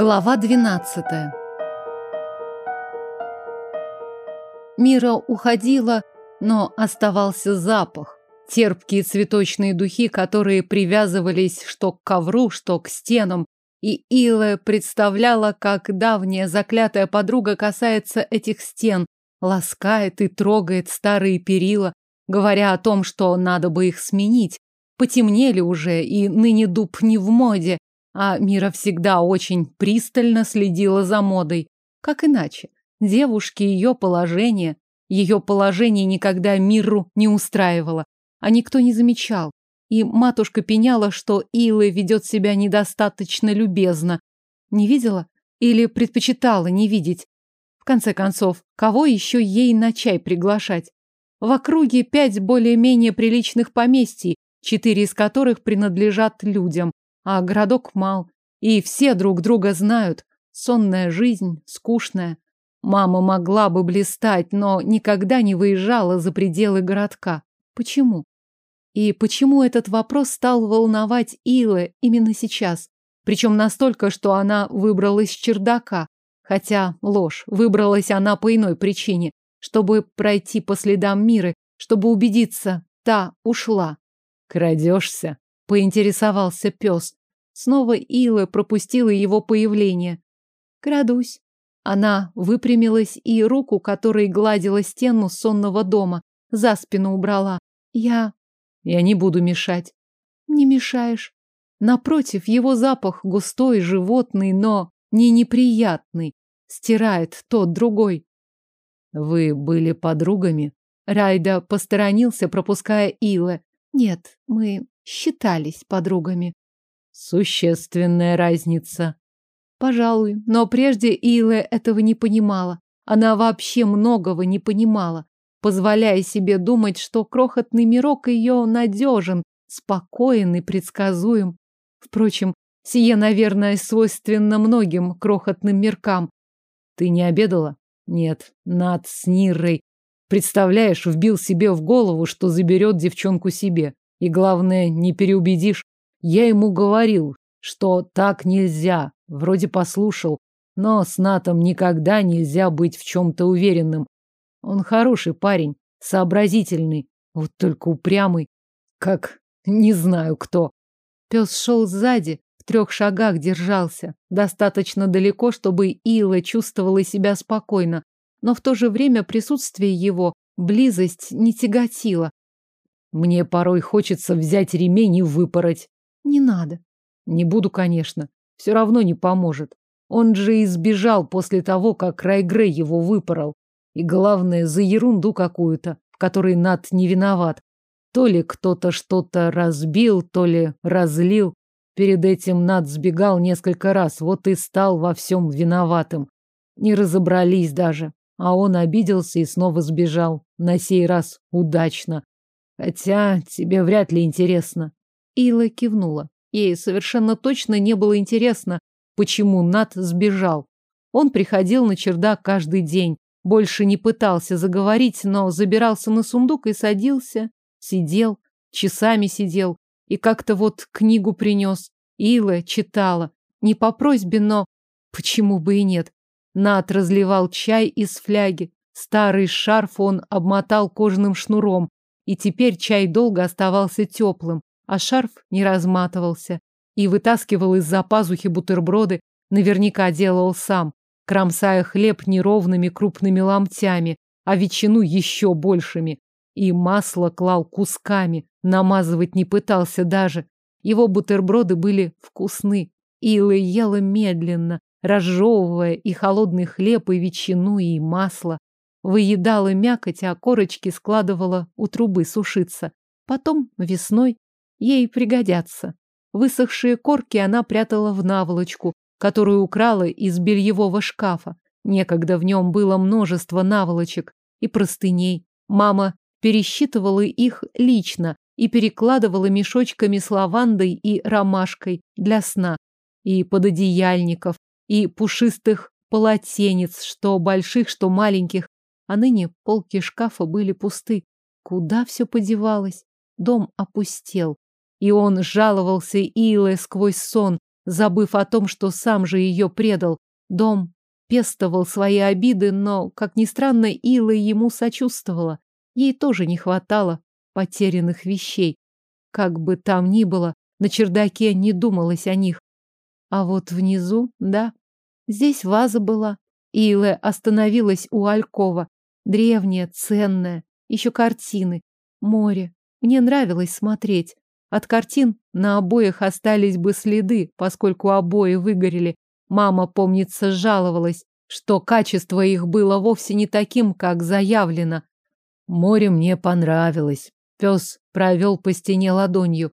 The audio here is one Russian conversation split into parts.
Глава 12 Мира уходила, но оставался запах. Терпкие цветочные духи, которые привязывались что к ковру, что к стенам. И Илэ представляла, как давняя заклятая подруга касается этих стен, ласкает и трогает старые перила, говоря о том, что надо бы их сменить. Потемнели уже, и ныне дуб не в моде, а Мира всегда очень пристально следила за модой. Как иначе? Девушки ее положение, ее положение никогда Миру не устраивало, а никто не замечал. И матушка пеняла, что Илы ведет себя недостаточно любезно. Не видела? Или предпочитала не видеть? В конце концов, кого еще ей на чай приглашать? В округе пять более-менее приличных поместий, четыре из которых принадлежат людям, а городок мал. И все друг друга знают. Сонная жизнь, скучная. Мама могла бы блистать, но никогда не выезжала за пределы городка. Почему? И почему этот вопрос стал волновать Илы именно сейчас? Причем настолько, что она выбралась с чердака. Хотя ложь, выбралась она по иной причине, чтобы пройти по следам Миры, чтобы убедиться, та ушла. «Крадешься?» — поинтересовался пес. Снова Ила пропустила его появление. Крадусь. Она выпрямилась и руку, которой гладила стену сонного дома, за спину убрала. Я... Я не буду мешать. Не мешаешь. Напротив, его запах густой, животный, но не неприятный. Стирает тот другой. Вы были подругами? Райда посторонился, пропуская Илы. Нет, мы считались подругами. Существенная разница. Пожалуй, но прежде Илэ этого не понимала. Она вообще многого не понимала, позволяя себе думать, что крохотный мирок ее надежен, спокоен и предсказуем. Впрочем, сие, наверное, свойственно многим крохотным миркам. Ты не обедала? Нет, над с Нирой. Представляешь, вбил себе в голову, что заберет девчонку себе. И главное, не переубедишь. Я ему говорил, что так нельзя, вроде послушал, но с Натом никогда нельзя быть в чем-то уверенным. Он хороший парень, сообразительный, вот только упрямый, как не знаю кто. Пес шел сзади, в трех шагах держался, достаточно далеко, чтобы Ила чувствовала себя спокойно, но в то же время присутствие его, близость не тяготила. Мне порой хочется взять ремень и выпороть. Не надо. Не буду, конечно. Все равно не поможет. Он же избежал после того, как Райгрей его выпорол. И главное, за ерунду какую-то, в которой Над не виноват. То ли кто-то что-то разбил, то ли разлил. Перед этим Над сбегал несколько раз, вот и стал во всем виноватым. Не разобрались даже. А он обиделся и снова сбежал. На сей раз удачно. Хотя тебе вряд ли интересно. Ила кивнула. Ей совершенно точно не было интересно, почему Нат сбежал. Он приходил на чердак каждый день, больше не пытался заговорить, но забирался на сундук и садился, сидел, часами сидел, и как-то вот книгу принес. Ила читала. Не по просьбе, но почему бы и нет. Нат разливал чай из фляги. Старый шарф он обмотал кожаным шнуром, и теперь чай долго оставался теплым а шарф не разматывался. И вытаскивал из-за пазухи бутерброды, наверняка делал сам, кромсая хлеб неровными крупными ломтями, а ветчину еще большими. И масло клал кусками, намазывать не пытался даже. Его бутерброды были вкусны. Ила ела медленно, разжевывая и холодный хлеб, и ветчину, и масло. Выедала мякоть, а корочки складывала у трубы сушиться. Потом весной Ей пригодятся. Высохшие корки она прятала в наволочку, которую украла из бельевого шкафа. Некогда в нем было множество наволочек и простыней. Мама пересчитывала их лично и перекладывала мешочками с лавандой и ромашкой для сна, и пододеяльников, и пушистых полотенец, что больших, что маленьких. А ныне полки шкафа были пусты. Куда все подевалось? Дом опустел. И он жаловался Иле сквозь сон, забыв о том, что сам же ее предал. Дом пестовал свои обиды, но, как ни странно, Ила ему сочувствовала. Ей тоже не хватало потерянных вещей. Как бы там ни было, на чердаке не думалось о них. А вот внизу, да, здесь ваза была. Ила остановилась у Алькова. Древняя, ценная, еще картины, море. Мне нравилось смотреть. От картин на обоях остались бы следы, поскольку обои выгорели. Мама, помнится, жаловалась, что качество их было вовсе не таким, как заявлено. Море мне понравилось. Пес провел по стене ладонью.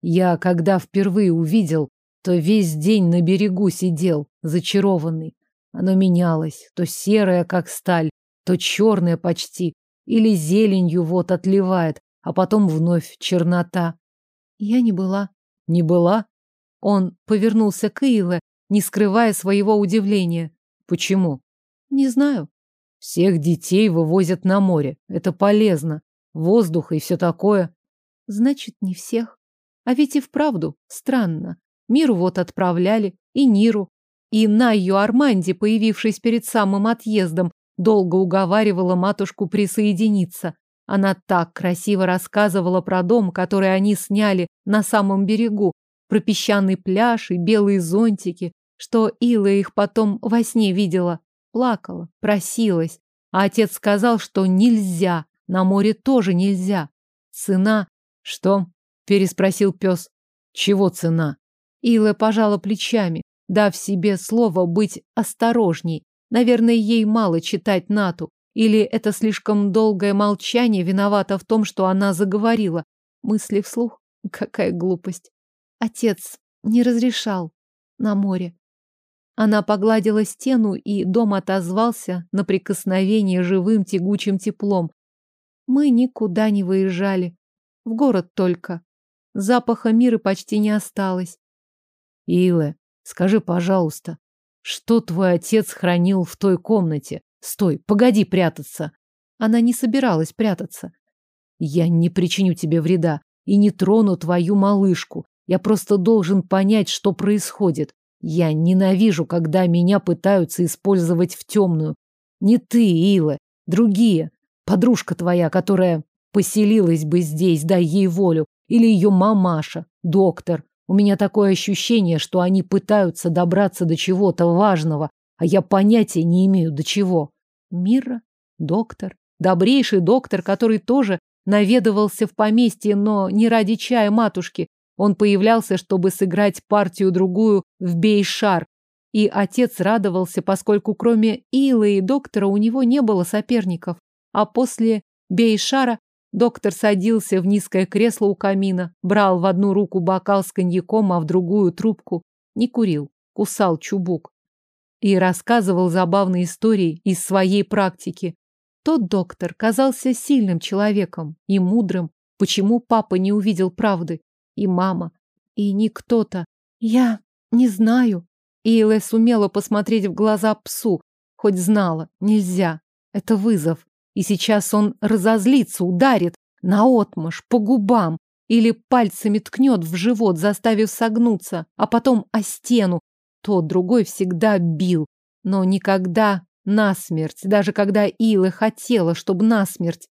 Я, когда впервые увидел, то весь день на берегу сидел, зачарованный. Оно менялось, то серое, как сталь, то черное почти, или зеленью вот отливает, а потом вновь чернота. Я не была. Не была? Он повернулся к Иле, не скрывая своего удивления. Почему? Не знаю. Всех детей вывозят на море. Это полезно. Воздух и все такое. Значит, не всех. А ведь и вправду странно. Миру вот отправляли, и Ниру. И Найю Арманди, появившись перед самым отъездом, долго уговаривала матушку присоединиться. Она так красиво рассказывала про дом, который они сняли на самом берегу, про песчаный пляж и белые зонтики, что Ила их потом во сне видела. Плакала, просилась. А отец сказал, что нельзя, на море тоже нельзя. Цена... Что? Переспросил пес. Чего цена? Ила пожала плечами, дав себе слово быть осторожней. Наверное, ей мало читать Нату. Или это слишком долгое молчание виновато в том, что она заговорила? Мысли вслух? Какая глупость. Отец не разрешал на море. Она погладила стену, и дом отозвался на прикосновение живым тягучим теплом. Мы никуда не выезжали. В город только. Запаха мира почти не осталось. Илэ, скажи, пожалуйста, что твой отец хранил в той комнате? Стой, погоди прятаться. Она не собиралась прятаться. Я не причиню тебе вреда и не трону твою малышку. Я просто должен понять, что происходит. Я ненавижу, когда меня пытаются использовать в темную. Не ты, Ила, другие. Подружка твоя, которая поселилась бы здесь, дай ей волю. Или ее мамаша, доктор. У меня такое ощущение, что они пытаются добраться до чего-то важного, а я понятия не имею до чего. Мира, доктор, добрейший доктор, который тоже наведывался в поместье, но не ради чая матушки. Он появлялся, чтобы сыграть партию-другую в бейшар. И отец радовался, поскольку кроме Илы и доктора у него не было соперников. А после бейшара доктор садился в низкое кресло у камина, брал в одну руку бокал с коньяком, а в другую трубку. Не курил, кусал чубук и рассказывал забавные истории из своей практики. Тот доктор казался сильным человеком и мудрым. Почему папа не увидел правды? И мама, и не кто-то. Я не знаю. Ийлэ сумела посмотреть в глаза псу, хоть знала, нельзя. Это вызов. И сейчас он разозлится, ударит наотмашь, по губам, или пальцами ткнет в живот, заставив согнуться, а потом о стену, тот другой всегда бил, но никогда насмерть, даже когда Ила хотела, чтобы насмерть.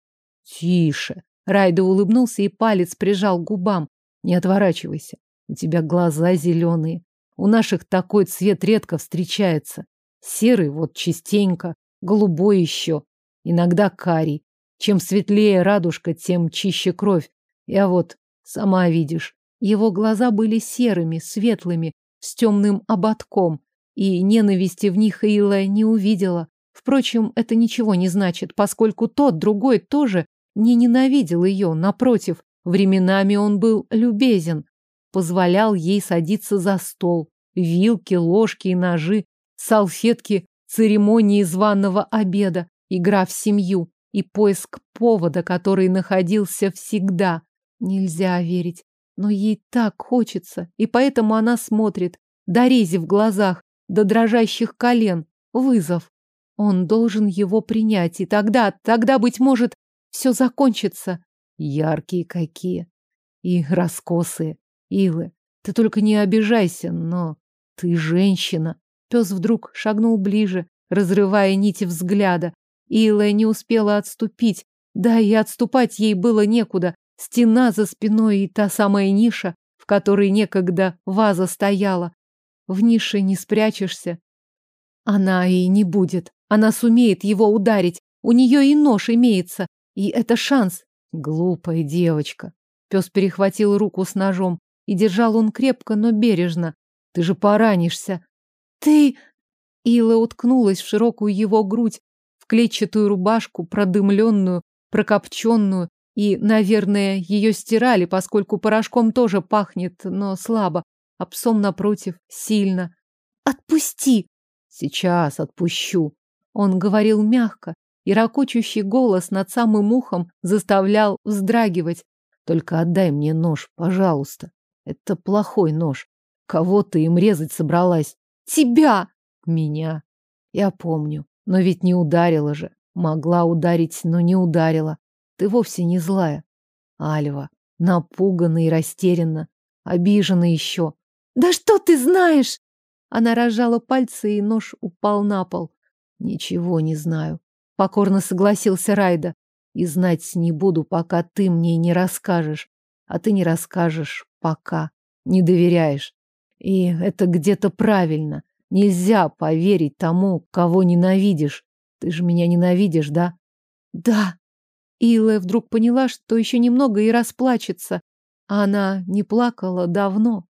Тише. Райда улыбнулся и палец прижал к губам. Не отворачивайся. У тебя глаза зеленые. У наших такой цвет редко встречается. Серый вот частенько, голубой еще. Иногда карий. Чем светлее радужка, тем чище кровь. Я вот, сама видишь. Его глаза были серыми, светлыми, с темным ободком, и ненависти в них Эйла не увидела. Впрочем, это ничего не значит, поскольку тот, другой тоже не ненавидел ее, напротив, временами он был любезен, позволял ей садиться за стол, вилки, ложки и ножи, салфетки, церемонии званого обеда, игра в семью и поиск повода, который находился всегда. Нельзя верить. Но ей так хочется, и поэтому она смотрит, до рези в глазах, до дрожащих колен, вызов. Он должен его принять, и тогда, тогда, быть может, все закончится. Яркие какие. И раскосые. Илы. Ты только не обижайся, но ты женщина. Пес вдруг шагнул ближе, разрывая нити взгляда. Илая не успела отступить, да и отступать ей было некуда. Стена за спиной и та самая ниша, в которой некогда ваза стояла. В нише не спрячешься. Она и не будет. Она сумеет его ударить. У нее и нож имеется. И это шанс. Глупая девочка. Пес перехватил руку с ножом. И держал он крепко, но бережно. Ты же поранишься. Ты... Ила уткнулась в широкую его грудь, в клетчатую рубашку, продымленную, прокопченную, и, наверное, ее стирали, поскольку порошком тоже пахнет, но слабо, а псом напротив сильно. «Отпусти!» «Сейчас отпущу!» Он говорил мягко, и ракочущий голос над самым ухом заставлял вздрагивать. «Только отдай мне нож, пожалуйста. Это плохой нож. Кого ты им резать собралась?» «Тебя!» «Меня. Я помню. Но ведь не ударила же. Могла ударить, но не ударила. Ты вовсе не злая. Альва, напугана и растеряна. Обижена еще. Да что ты знаешь? Она разжала пальцы, и нож упал на пол. Ничего не знаю. Покорно согласился Райда. И знать не буду, пока ты мне не расскажешь. А ты не расскажешь пока. Не доверяешь. И это где-то правильно. Нельзя поверить тому, кого ненавидишь. Ты же меня ненавидишь, да? Да. Илая вдруг поняла, что еще немного и расплачется. А она не плакала давно.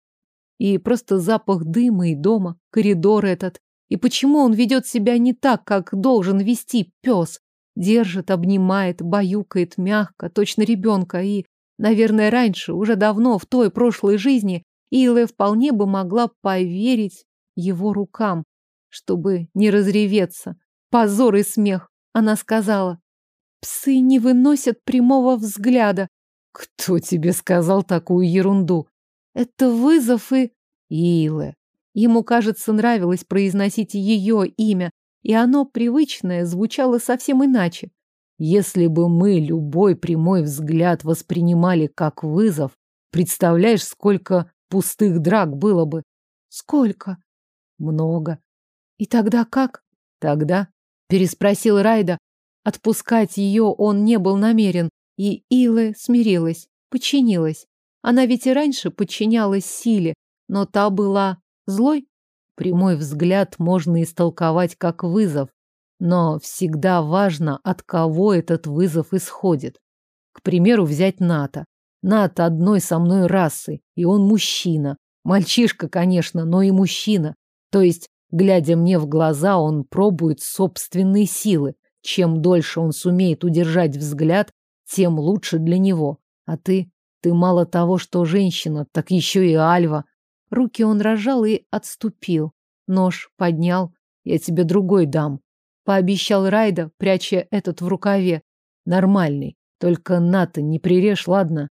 И просто запах дыма и дома, коридор этот. И почему он ведет себя не так, как должен вести пес? Держит, обнимает, баюкает мягко, точно ребенка. И, наверное, раньше, уже давно, в той прошлой жизни, Илая вполне бы могла поверить его рукам, чтобы не разреветься. Позор и смех. Она сказала. Псы не выносят прямого взгляда. Кто тебе сказал такую ерунду? Это вызов и... Илэ. Ему, кажется, нравилось произносить ее имя, и оно, привычное, звучало совсем иначе. Если бы мы любой прямой взгляд воспринимали как вызов, представляешь, сколько пустых драк было бы? Сколько? Много. И тогда как? Тогда Переспросил Райда. Отпускать ее он не был намерен, и Илэ смирилась, подчинилась. Она ведь и раньше подчинялась силе, но та была злой. Прямой взгляд можно истолковать как вызов, но всегда важно, от кого этот вызов исходит. К примеру, взять Ната. Нат одной со мной расы, и он мужчина. Мальчишка, конечно, но и мужчина. То есть Глядя мне в глаза, он пробует собственные силы. Чем дольше он сумеет удержать взгляд, тем лучше для него. А ты? Ты мало того, что женщина, так еще и альва. Руки он разжал и отступил. Нож поднял. Я тебе другой дам. Пообещал Райда, пряча этот в рукаве. Нормальный. Только Ната не прирежь, ладно?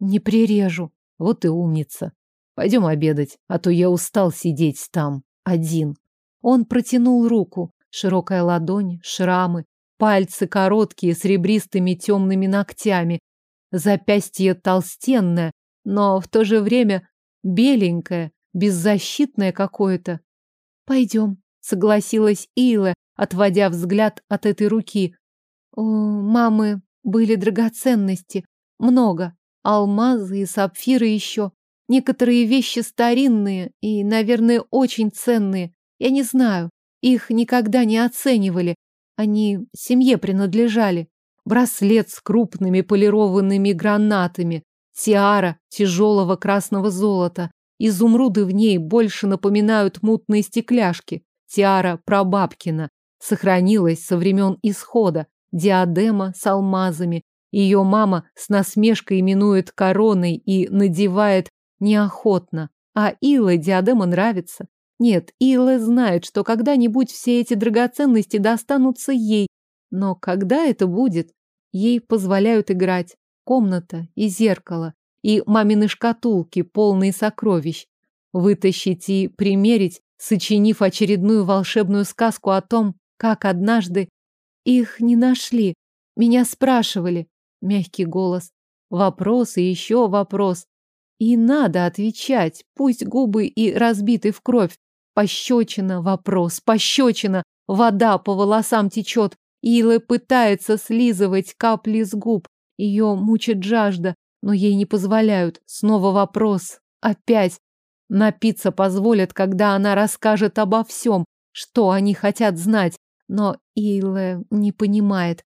Не прирежу. Вот и умница. Пойдем обедать, а то я устал сидеть там один. Он протянул руку. Широкая ладонь, шрамы, пальцы короткие с ребристыми темными ногтями. Запястье толстенное, но в то же время беленькое, беззащитное какое-то. Пойдем, согласилась Ила, отводя взгляд от этой руки. У мамы были драгоценности, много, алмазы и сапфиры еще. Некоторые вещи старинные и, наверное, очень ценные. Я не знаю. Их никогда не оценивали. Они семье принадлежали. Браслет с крупными полированными гранатами. Тиара тяжелого красного золота. Изумруды в ней больше напоминают мутные стекляшки. Тиара прабабкина. Сохранилась со времен исхода. Диадема с алмазами. Ее мама с насмешкой именует короной и надевает неохотно, а Илла диадема нравится. Нет, Илла знает, что когда-нибудь все эти драгоценности достанутся ей, но когда это будет? Ей позволяют играть. Комната и зеркало, и мамины шкатулки, полные сокровищ. Вытащить и примерить, сочинив очередную волшебную сказку о том, как однажды их не нашли. Меня спрашивали. Мягкий голос. Вопрос и еще вопрос. И надо отвечать, пусть губы и разбиты в кровь. Пощечина, вопрос, пощечина, вода по волосам течет. Ила пытается слизывать капли с губ. Ее мучит жажда, но ей не позволяют. Снова вопрос. Опять. Напиться позволят, когда она расскажет обо всем, что они хотят знать. Но Илэ не понимает.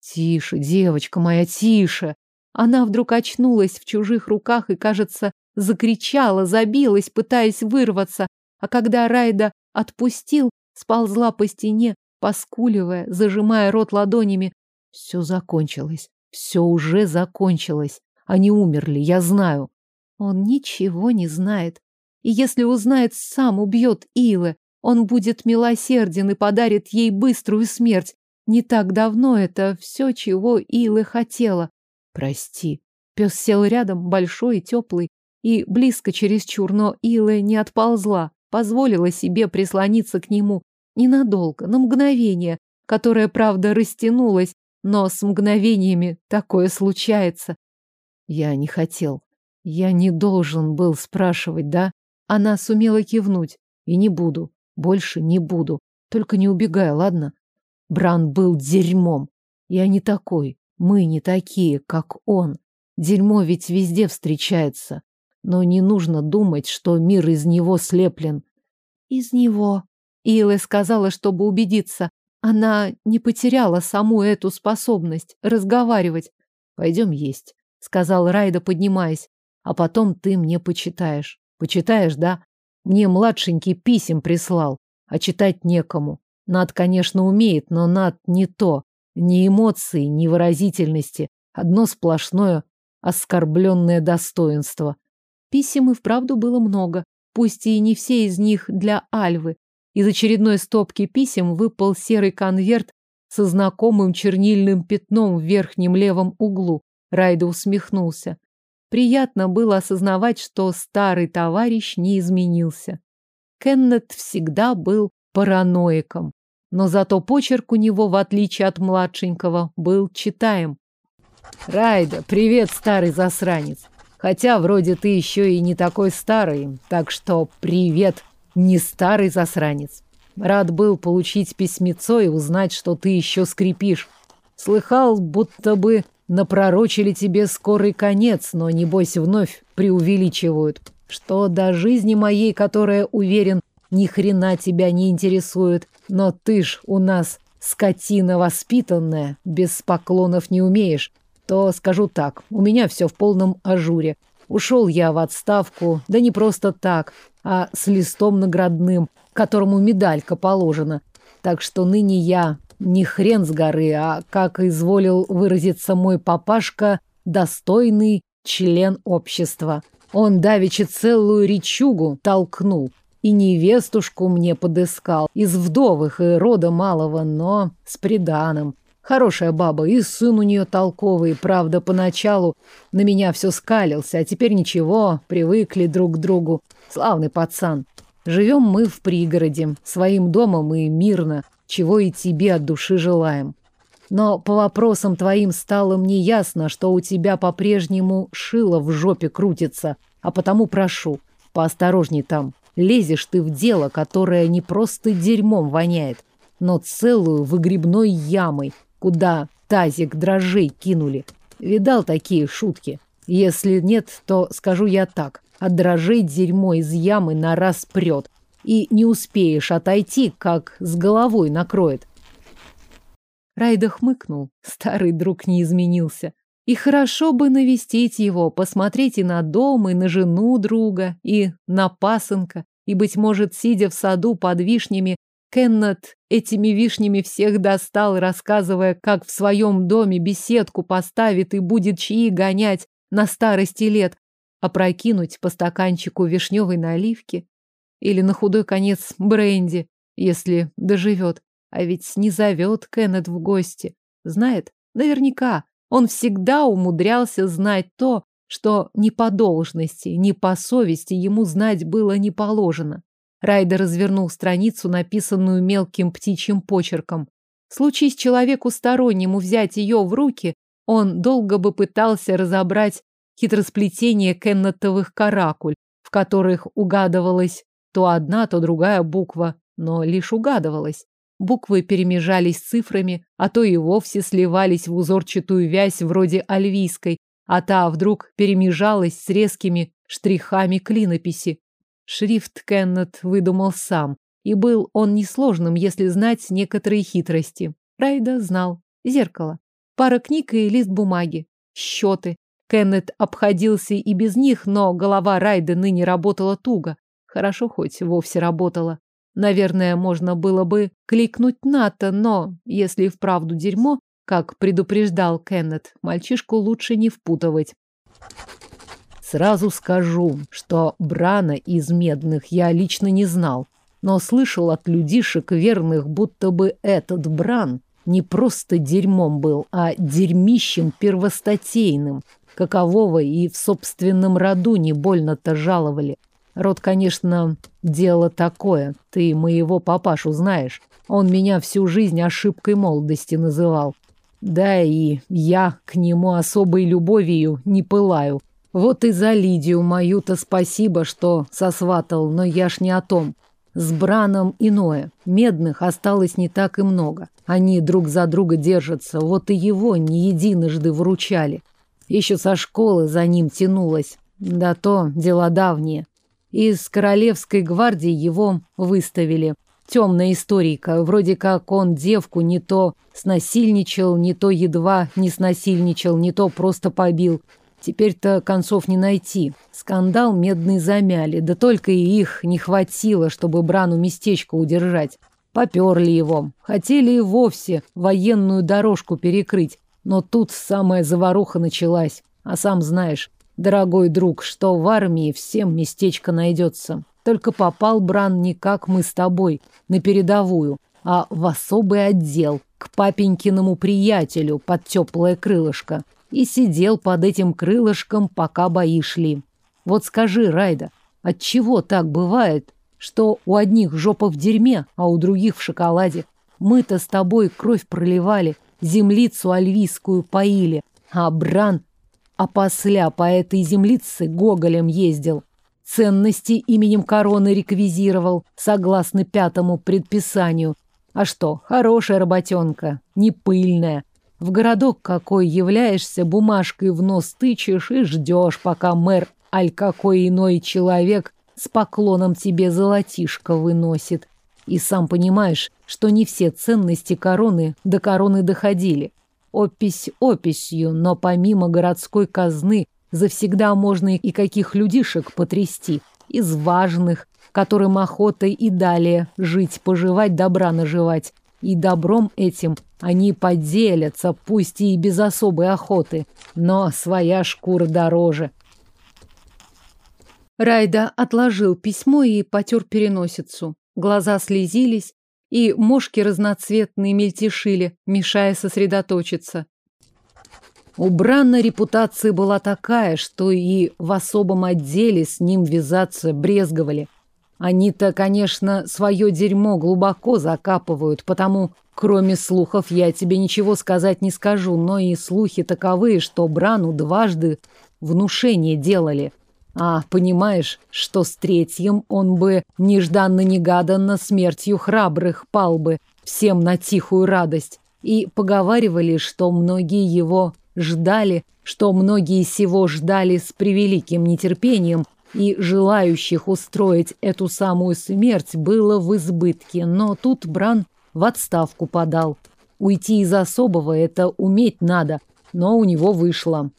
Тише, девочка моя, тише. Она вдруг очнулась в чужих руках и, кажется, закричала, забилась, пытаясь вырваться, а когда Райда отпустил, сползла по стене, поскуливая, зажимая рот ладонями. Все закончилось, все уже закончилось. Они умерли, я знаю. Он ничего не знает. И если узнает, сам убьет Илы. Он будет милосерден и подарит ей быструю смерть. Не так давно это все, чего Илы хотела. Прости. Пес сел рядом, большой и теплый, и близко чересчур, но Илэ не отползла, позволила себе прислониться к нему. Ненадолго, на мгновение, которое, правда, растянулось, но с мгновениями такое случается. Я не хотел. Я не должен был спрашивать, да? Она сумела кивнуть. И не буду. Больше не буду. Только не убегай, ладно? Бран был дерьмом. Я не такой. Мы не такие, как он. Дерьмо ведь везде встречается. Но не нужно думать, что мир из него слеплен. Из него. Илэ сказала, чтобы убедиться. Она не потеряла саму эту способность разговаривать. Пойдем есть, сказал Райда, поднимаясь. А потом ты мне почитаешь. Почитаешь, да? Мне младшенький писем прислал, а читать некому. Над, конечно, умеет, но Над не то. Ни эмоций, ни выразительности. Одно сплошное оскорбленное достоинство. Писем и вправду было много, пусть и не все из них для Альвы. Из очередной стопки писем выпал серый конверт со знакомым чернильным пятном в верхнем левом углу. Райда усмехнулся. Приятно было осознавать, что старый товарищ не изменился. Кеннет всегда был параноиком но зато почерк у него, в отличие от младшенького, был читаем. «Райда, привет, старый засранец. Хотя вроде ты еще и не такой старый, так что привет, не старый засранец. Рад был получить письмецо и узнать, что ты еще скрипишь. Слыхал, будто бы напророчили тебе скорый конец, но, небось, вновь преувеличивают. Что до жизни моей, которая, уверен, ни хрена тебя не интересует. Но ты ж у нас скотина воспитанная, без поклонов не умеешь. То скажу так, у меня все в полном ажуре. Ушел я в отставку, да не просто так, а с листом наградным, которому медалька положена. Так что ныне я не хрен с горы, а, как изволил выразиться мой папашка, достойный член общества. Он давеча целую речугу толкнул и невестушку мне подыскал из вдовых и рода малого, но с приданым. Хорошая баба, и сын у нее толковый, правда, поначалу на меня все скалился, а теперь ничего, привыкли друг к другу. Славный пацан. Живем мы в пригороде, своим домом и мирно, чего и тебе от души желаем. Но по вопросам твоим стало мне ясно, что у тебя по-прежнему шило в жопе крутится, а потому прошу, поосторожней там. Лезешь ты в дело, которое не просто дерьмом воняет, но целую выгребной ямой, куда тазик дрожжей кинули. Видал такие шутки? Если нет, то скажу я так. От дрожжей дерьмо из ямы на раз прет. И не успеешь отойти, как с головой накроет. Райда хмыкнул. Старый друг не изменился. И хорошо бы навестить его, посмотреть и на дом, и на жену друга, и на пасынка. И, быть может, сидя в саду под вишнями, Кеннет этими вишнями всех достал, рассказывая, как в своем доме беседку поставит и будет чаи гонять на старости лет, опрокинуть по стаканчику вишневой наливки или на худой конец бренди, если доживет. А ведь не зовет Кеннет в гости. Знает? Наверняка. Он всегда умудрялся знать то, что ни по должности, ни по совести ему знать было не положено. Райдер развернул страницу, написанную мелким птичьим почерком. Случись человеку стороннему взять ее в руки, он долго бы пытался разобрать хитросплетение кеннетовых каракуль, в которых угадывалась то одна, то другая буква, но лишь угадывалась. Буквы перемежались цифрами, а то и вовсе сливались в узорчатую вязь вроде альвийской, а та вдруг перемежалась с резкими штрихами клинописи. Шрифт Кеннет выдумал сам, и был он несложным, если знать некоторые хитрости. Райда знал. Зеркало. Пара книг и лист бумаги. Счеты. Кеннет обходился и без них, но голова Райда ныне работала туго. Хорошо хоть вовсе работала. Наверное, можно было бы кликнуть НАТО, но если и вправду дерьмо, как предупреждал Кеннет, мальчишку лучше не впутывать. Сразу скажу, что Брана из медных я лично не знал, но слышал от людишек верных, будто бы этот Бран не просто дерьмом был, а дерьмищем первостатейным, какового и в собственном роду не больно-то жаловали. Род, конечно, дело такое. Ты моего папашу знаешь. Он меня всю жизнь ошибкой молодости называл. Да и я к нему особой любовью не пылаю. Вот и за Лидию мою-то спасибо, что сосватал, но я ж не о том. С Браном иное. Медных осталось не так и много. Они друг за друга держатся. Вот и его не единожды выручали. Еще со школы за ним тянулось. Да то дела давние. Из королевской гвардии его выставили. Темная историка. Вроде как он девку не то снасильничал, не то едва не снасильничал, не то просто побил. Теперь-то концов не найти. Скандал медный замяли, да только и их не хватило, чтобы Брану местечко удержать. Поперли его. Хотели и вовсе военную дорожку перекрыть. Но тут самая заваруха началась. А сам знаешь, дорогой друг, что в армии всем местечко найдется. Только попал Бран не как мы с тобой, на передовую, а в особый отдел, к папенькиному приятелю под теплое крылышко. И сидел под этим крылышком, пока бои шли. Вот скажи, Райда, от чего так бывает, что у одних жопа в дерьме, а у других в шоколаде? Мы-то с тобой кровь проливали, землицу альвийскую поили, а Бран опосля по этой землице гоголем ездил. Ценности именем короны реквизировал, согласно пятому предписанию. А что, хорошая работенка, не пыльная. В городок какой являешься, бумажкой в нос тычешь и ждешь, пока мэр, аль какой иной человек, с поклоном тебе золотишко выносит. И сам понимаешь, что не все ценности короны до короны доходили. Опись описью, но помимо городской казны завсегда можно и каких людишек потрясти. Из важных, которым охотой и далее жить-поживать, добра наживать. И добром этим они поделятся, пусть и без особой охоты, но своя шкура дороже. Райда отложил письмо и потер переносицу. Глаза слезились, и мошки разноцветные мельтешили, мешая сосредоточиться. У Бранна репутация была такая, что и в особом отделе с ним вязаться брезговали. Они-то, конечно, свое дерьмо глубоко закапывают, потому, кроме слухов, я тебе ничего сказать не скажу, но и слухи таковые, что Брану дважды внушение делали – а понимаешь, что с третьим он бы нежданно-негаданно смертью храбрых пал бы всем на тихую радость. И поговаривали, что многие его ждали, что многие сего ждали с превеликим нетерпением, и желающих устроить эту самую смерть было в избытке. Но тут Бран в отставку подал. Уйти из особого это уметь надо, но у него вышло.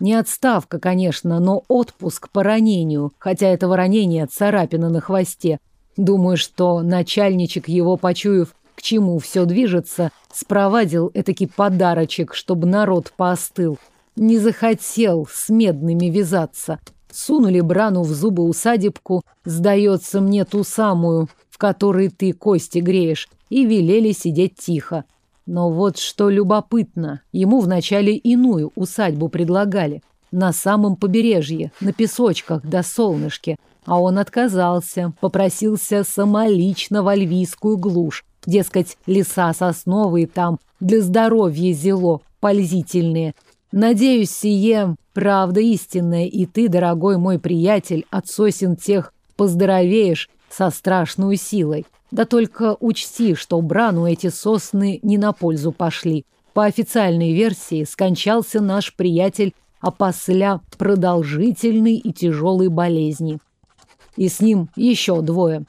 Не отставка, конечно, но отпуск по ранению, хотя этого ранения царапина на хвосте. Думаю, что начальничек его, почуяв, к чему все движется, спровадил этакий подарочек, чтобы народ поостыл. Не захотел с медными вязаться. Сунули Брану в зубы усадебку, сдается мне ту самую, в которой ты кости греешь, и велели сидеть тихо. Но вот что любопытно, ему вначале иную усадьбу предлагали. На самом побережье, на песочках до солнышке. А он отказался, попросился самолично в альвийскую глушь. Дескать, леса сосновые там для здоровья зело, пользительные. Надеюсь, сие правда истинная, и ты, дорогой мой приятель, от сосен тех поздоровеешь со страшной силой. Да только учти, что Брану эти сосны не на пользу пошли. По официальной версии скончался наш приятель опосля продолжительной и тяжелой болезни. И с ним еще двое.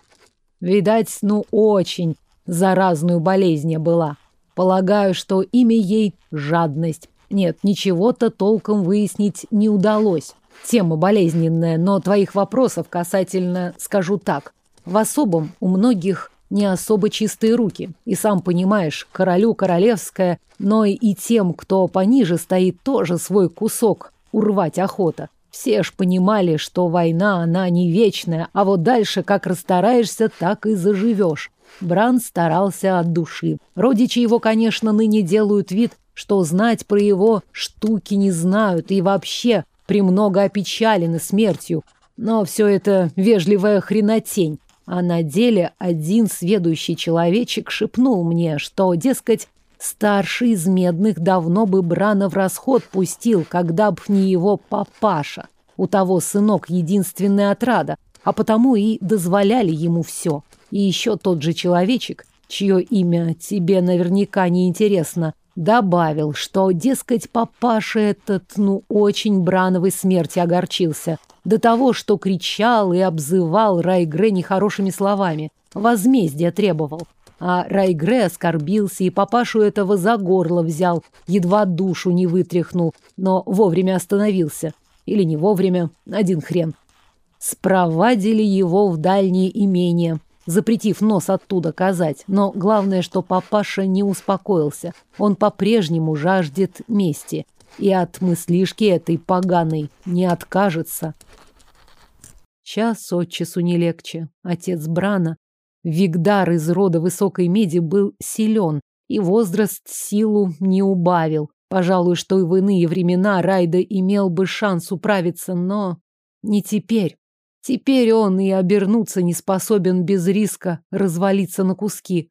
Видать, ну очень заразную болезнь была. Полагаю, что имя ей – жадность. Нет, ничего-то толком выяснить не удалось. Тема болезненная, но твоих вопросов касательно скажу так. В особом у многих не особо чистые руки. И сам понимаешь, королю королевская, но и тем, кто пониже стоит, тоже свой кусок урвать охота. Все ж понимали, что война, она не вечная, а вот дальше как расстараешься, так и заживешь. Бран старался от души. Родичи его, конечно, ныне делают вид, что знать про его штуки не знают и вообще премного опечалены смертью. Но все это вежливая хренотень. А на деле один сведущий человечек шепнул мне, что, дескать, старший из медных давно бы Брана в расход пустил, когда б не его папаша. У того сынок единственная отрада, а потому и дозволяли ему все. И еще тот же человечек, чье имя тебе наверняка не интересно, добавил, что, дескать, папаша этот, ну, очень Брановой смерти огорчился, до того, что кричал и обзывал Райгре нехорошими словами. Возмездие требовал. А Райгре оскорбился и папашу этого за горло взял, едва душу не вытряхнул, но вовремя остановился. Или не вовремя, один хрен. Спровадили его в дальние имения, запретив нос оттуда казать. Но главное, что папаша не успокоился. Он по-прежнему жаждет мести и от мыслишки этой поганой не откажется. Час от часу не легче. Отец Брана, Вигдар из рода высокой меди, был силен, и возраст силу не убавил. Пожалуй, что и в иные времена Райда имел бы шанс управиться, но не теперь. Теперь он и обернуться не способен без риска развалиться на куски.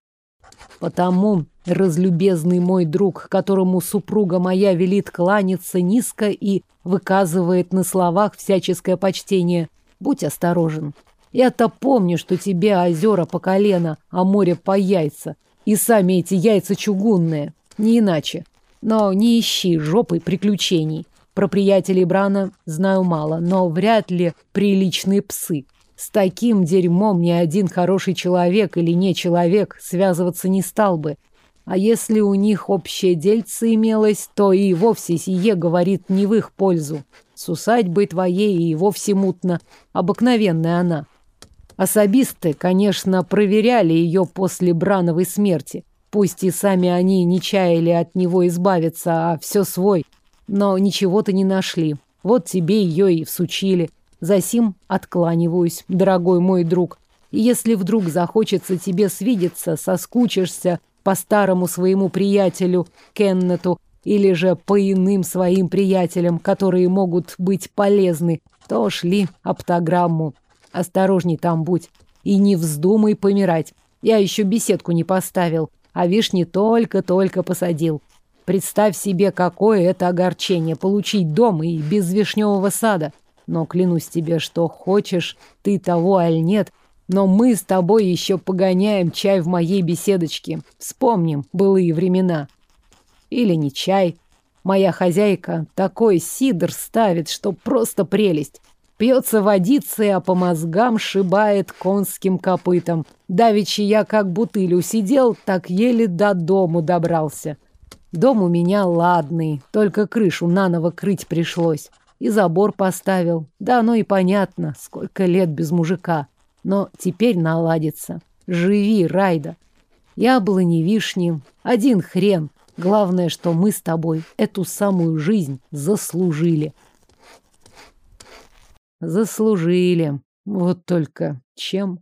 Потому, разлюбезный мой друг, которому супруга моя велит кланяться низко и выказывает на словах всяческое почтение, будь осторожен. Я-то помню, что тебе озера по колено, а море по яйца. И сами эти яйца чугунные, не иначе. Но не ищи жопой приключений. Про приятелей Брана знаю мало, но вряд ли приличные псы. С таким дерьмом ни один хороший человек или не человек связываться не стал бы. А если у них общее дельце имелось, то и вовсе сие говорит не в их пользу. С усадьбой твоей и вовсе мутно. Обыкновенная она. Особисты, конечно, проверяли ее после Брановой смерти. Пусть и сами они не чаяли от него избавиться, а все свой. Но ничего-то не нашли. Вот тебе ее и всучили. Засим откланиваюсь, дорогой мой друг. Если вдруг захочется тебе свидеться, соскучишься по старому своему приятелю Кеннету или же по иным своим приятелям, которые могут быть полезны, то шли оптограмму. Осторожней там будь и не вздумай помирать. Я еще беседку не поставил, а вишни только-только посадил. Представь себе, какое это огорчение получить дом и без вишневого сада. Но клянусь тебе, что хочешь ты того, аль нет, но мы с тобой еще погоняем чай в моей беседочке. Вспомним былые времена. Или не чай. Моя хозяйка такой сидр ставит, что просто прелесть. Пьется водицей, а по мозгам шибает конским копытом. Давичи я как бутыль усидел, так еле до дому добрался. Дом у меня ладный, только крышу наново крыть пришлось и забор поставил. Да, ну и понятно, сколько лет без мужика. Но теперь наладится. Живи, Райда. Яблони, вишни, один хрен. Главное, что мы с тобой эту самую жизнь заслужили. Заслужили. Вот только чем?